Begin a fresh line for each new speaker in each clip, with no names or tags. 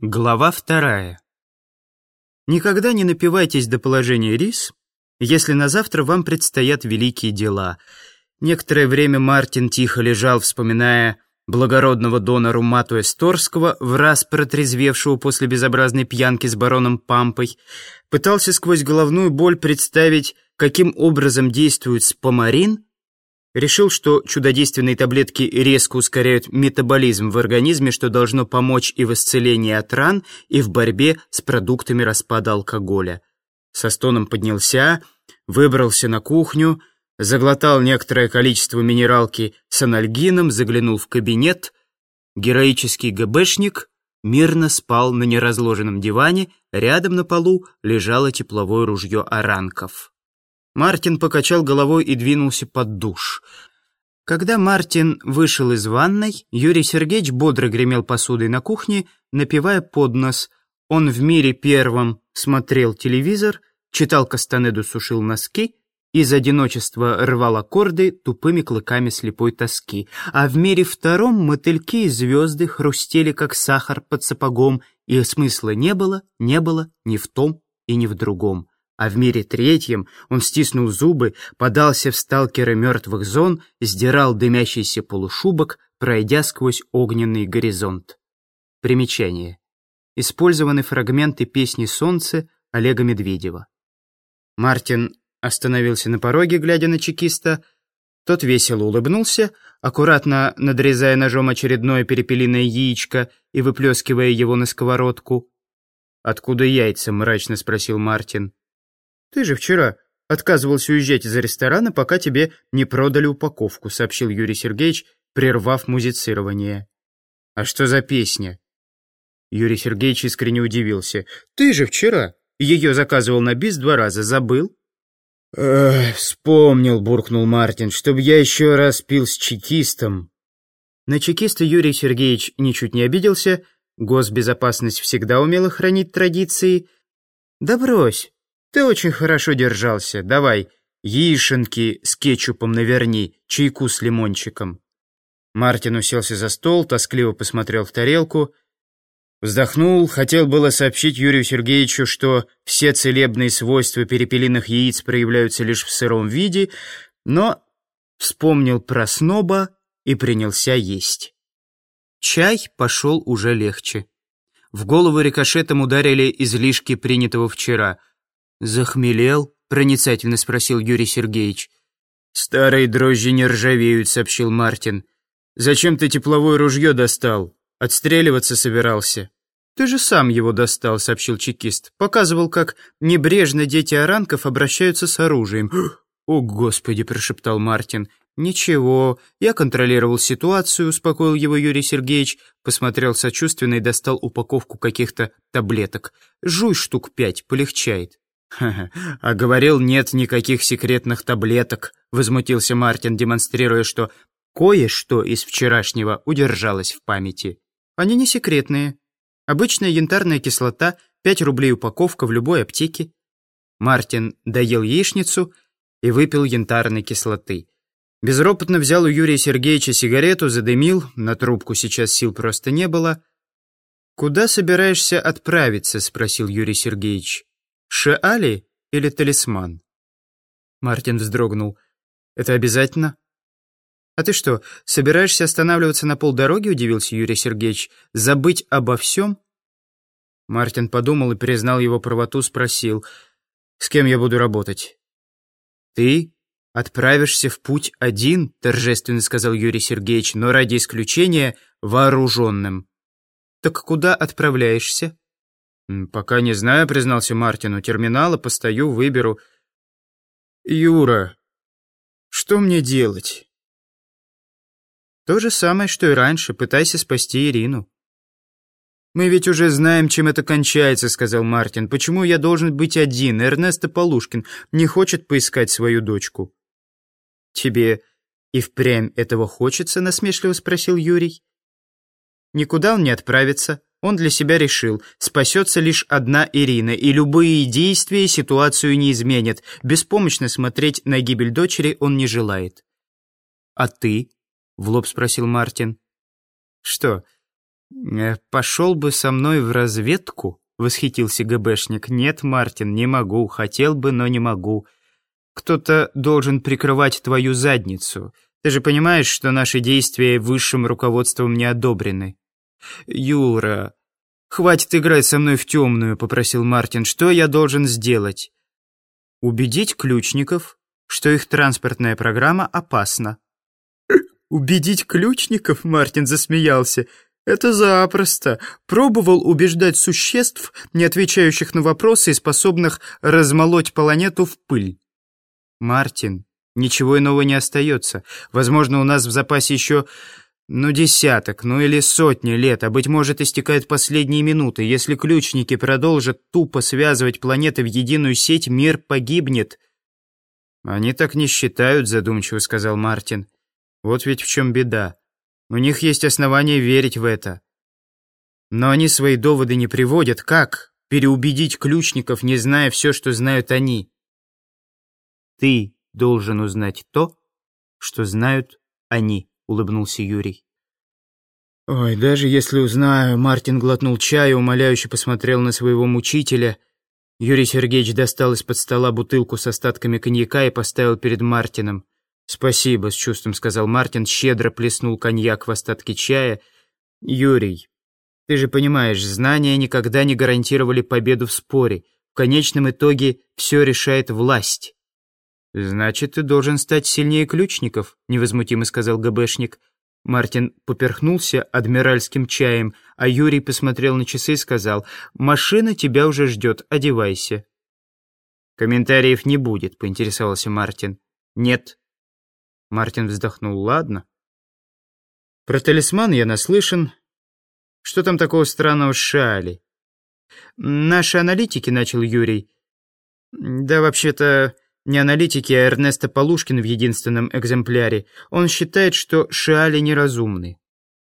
Глава вторая. Никогда не напивайтесь до положения рис, если на завтра вам предстоят великие дела. Некоторое время Мартин тихо лежал, вспоминая благородного дона Румату Эсторского, в раз протрезвевшего после безобразной пьянки с бароном Пампой, пытался сквозь головную боль представить, каким образом действует спомарин, Решил, что чудодейственные таблетки резко ускоряют метаболизм в организме, что должно помочь и в исцелении от ран, и в борьбе с продуктами распада алкоголя. Со стоном поднялся, выбрался на кухню, заглотал некоторое количество минералки с анальгином, заглянул в кабинет. Героический ГБшник мирно спал на неразложенном диване, рядом на полу лежало тепловое ружье оранков. Мартин покачал головой и двинулся под душ. Когда Мартин вышел из ванной, Юрий Сергеевич бодро гремел посудой на кухне, напивая под нос. Он в мире первом смотрел телевизор, читал Кастанеду, сушил носки, из одиночества рвал аккорды тупыми клыками слепой тоски. А в мире втором мотыльки и звезды хрустели, как сахар под сапогом, и смысла не было, не было ни в том и ни в другом а в мире третьем он стиснул зубы, подался в сталкеры мертвых зон, сдирал дымящийся полушубок, пройдя сквозь огненный горизонт. Примечание. Использованы фрагменты песни «Солнце» Олега Медведева. Мартин остановился на пороге, глядя на чекиста. Тот весело улыбнулся, аккуратно надрезая ножом очередное перепелиное яичко и выплескивая его на сковородку. «Откуда яйца?» — мрачно спросил Мартин. «Ты же вчера отказывался уезжать из ресторана, пока тебе не продали упаковку», сообщил Юрий Сергеевич, прервав музицирование. «А что за песня?» Юрий Сергеевич искренне удивился. «Ты же вчера ее заказывал на бис два раза, забыл?» «Эх, вспомнил», — буркнул Мартин, «чтобы я еще раз пил с чекистом». На чекиста Юрий Сергеевич ничуть не обиделся, госбезопасность всегда умела хранить традиции. «Да брось, «Ты очень хорошо держался. Давай, яишенки с кетчупом наверни, чайку с лимончиком». Мартин уселся за стол, тоскливо посмотрел в тарелку, вздохнул, хотел было сообщить Юрию Сергеевичу, что все целебные свойства перепелиных яиц проявляются лишь в сыром виде, но вспомнил про сноба и принялся есть. Чай пошел уже легче. В голову рикошетом ударили излишки принятого вчера — «Захмелел?» — проницательно спросил Юрий Сергеевич. «Старые дрожжи не ржавеют», — сообщил Мартин. «Зачем ты тепловое ружье достал? Отстреливаться собирался?» «Ты же сам его достал», — сообщил чекист. «Показывал, как небрежно дети оранков обращаются с оружием». «О, Господи!» — прошептал Мартин. «Ничего, я контролировал ситуацию», — успокоил его Юрий Сергеевич, посмотрел сочувственно и достал упаковку каких-то таблеток. «Жуй штук пять, полегчает». «А говорил, нет никаких секретных таблеток», — возмутился Мартин, демонстрируя, что кое-что из вчерашнего удержалось в памяти. «Они не секретные. Обычная янтарная кислота, 5 рублей упаковка в любой аптеке». Мартин доел яичницу и выпил янтарной кислоты. Безропотно взял у Юрия Сергеевича сигарету, задымил, на трубку сейчас сил просто не было. «Куда собираешься отправиться?» — спросил Юрий Сергеевич. Шеали или талисман?» Мартин вздрогнул. «Это обязательно?» «А ты что, собираешься останавливаться на полдороги?» — удивился Юрий Сергеевич. «Забыть обо всем?» Мартин подумал и признал его правоту, спросил. «С кем я буду работать?» «Ты отправишься в путь один», — торжественно сказал Юрий Сергеевич, «но ради исключения вооруженным». «Так куда отправляешься?» «Пока не знаю», — признался Мартин. «У терминала постою, выберу». «Юра, что мне делать?» «То же самое, что и раньше. Пытайся спасти Ирину». «Мы ведь уже знаем, чем это кончается», — сказал Мартин. «Почему я должен быть один? Эрнесто Полушкин не хочет поискать свою дочку». «Тебе и впрямь этого хочется?» — насмешливо спросил Юрий. «Никуда он не отправится. Он для себя решил, спасется лишь одна Ирина, и любые действия ситуацию не изменят. Беспомощно смотреть на гибель дочери он не желает. «А ты?» — в лоб спросил Мартин. «Что, Э, «Пошел бы со мной в разведку?» — восхитился ГБшник. «Нет, Мартин, не могу. Хотел бы, но не могу. Кто-то должен прикрывать твою задницу. Ты же понимаешь, что наши действия высшим руководством не одобрены?» «Юра, хватит играть со мной в темную», — попросил Мартин. «Что я должен сделать?» «Убедить ключников, что их транспортная программа опасна». «Убедить ключников?» — Мартин засмеялся. «Это запросто. Пробовал убеждать существ, не отвечающих на вопросы и способных размолоть планету в пыль». «Мартин, ничего иного не остается. Возможно, у нас в запасе еще, ну, десяток, ну или сотни лет, а, быть может, истекают последние минуты. Если ключники продолжат тупо связывать планеты в единую сеть, мир погибнет». «Они так не считают», — задумчиво сказал Мартин. «Вот ведь в чем беда». У них есть основания верить в это. Но они свои доводы не приводят. Как переубедить ключников, не зная все, что знают они? Ты должен узнать то, что знают они, улыбнулся Юрий. «Ой, даже если узнаю...» Мартин глотнул чаю, умоляюще посмотрел на своего мучителя. Юрий Сергеевич достал из-под стола бутылку с остатками коньяка и поставил перед Мартином. «Спасибо», — с чувством сказал Мартин, щедро плеснул коньяк в остатки чая. «Юрий, ты же понимаешь, знания никогда не гарантировали победу в споре. В конечном итоге все решает власть». «Значит, ты должен стать сильнее ключников», — невозмутимо сказал ГБшник. Мартин поперхнулся адмиральским чаем, а Юрий посмотрел на часы и сказал, «Машина тебя уже ждет, одевайся». «Комментариев не будет», — поинтересовался Мартин. «Нет», Мартин вздохнул. «Ладно. Про талисман я наслышан. Что там такого странного с Шали?» «Наши аналитики», — начал Юрий. «Да, вообще-то, не аналитики, а Эрнесто Полушкин в единственном экземпляре. Он считает, что Шиали неразумны».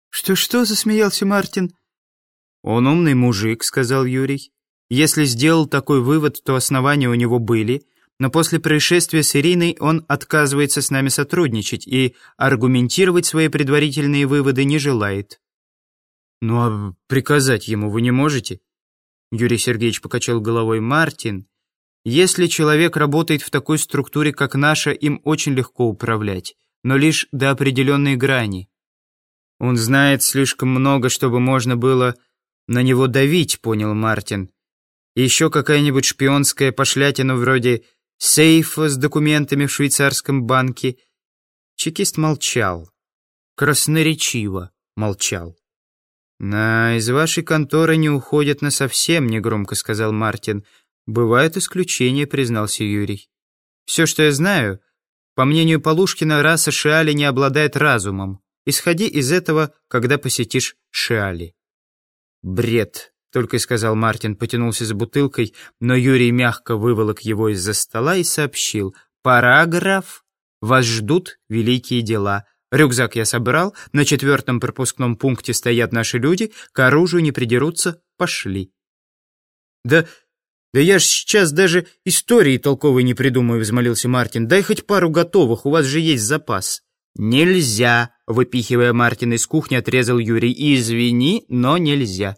«Что-что?» — засмеялся Мартин. «Он умный мужик», — сказал Юрий. «Если сделал такой вывод, то основания у него были» но после происшествия с Ириной он отказывается с нами сотрудничать и аргументировать свои предварительные выводы не желает. «Ну а приказать ему вы не можете?» Юрий Сергеевич покачал головой. «Мартин, если человек работает в такой структуре, как наша, им очень легко управлять, но лишь до определенной грани. Он знает слишком много, чтобы можно было на него давить», — понял Мартин. Еще какая-нибудь шпионская пошлятина вроде сейфа с документами в швейцарском банке. Чекист молчал. Красноречиво молчал. «На, из вашей конторы не уходят насовсем», — негромко сказал Мартин. «Бывают исключения», — признался Юрий. «Все, что я знаю, по мнению Полушкина, раса Шиали не обладает разумом. Исходи из этого, когда посетишь Шиали». «Бред», только и сказал Мартин, потянулся за бутылкой, но Юрий мягко выволок его из-за стола и сообщил. «Параграф. Вас ждут великие дела. Рюкзак я собрал, на четвертом пропускном пункте стоят наши люди, к оружию не придерутся, пошли». «Да, да я ж сейчас даже истории толковой не придумаю», — взмолился Мартин. «Дай хоть пару готовых, у вас же есть запас». «Нельзя», — выпихивая Мартина из кухни, отрезал Юрий. «Извини, но нельзя».